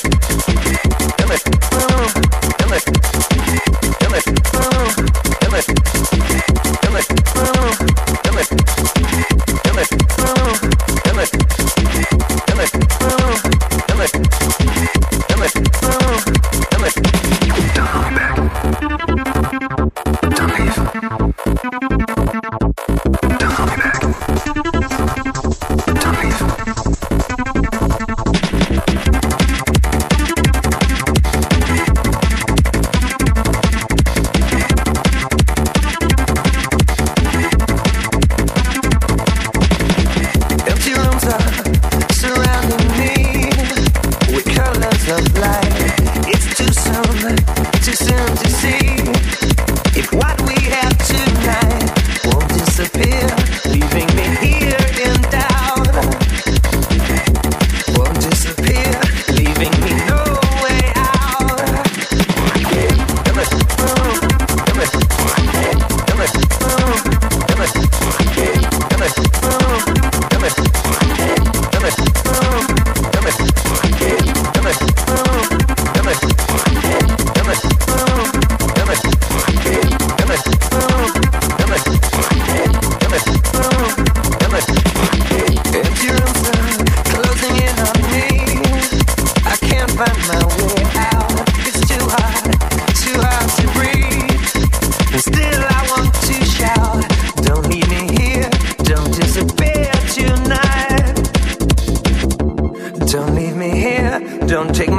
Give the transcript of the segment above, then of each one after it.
Thank you.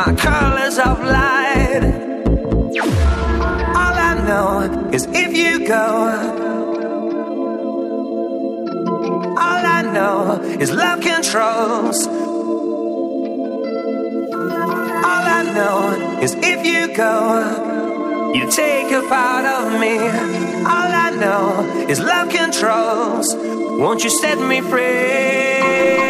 my colors of light. All I know is if you go, all I know is love controls. All I know is if you go, you take a part of me. All I know is love controls. Won't you set me free?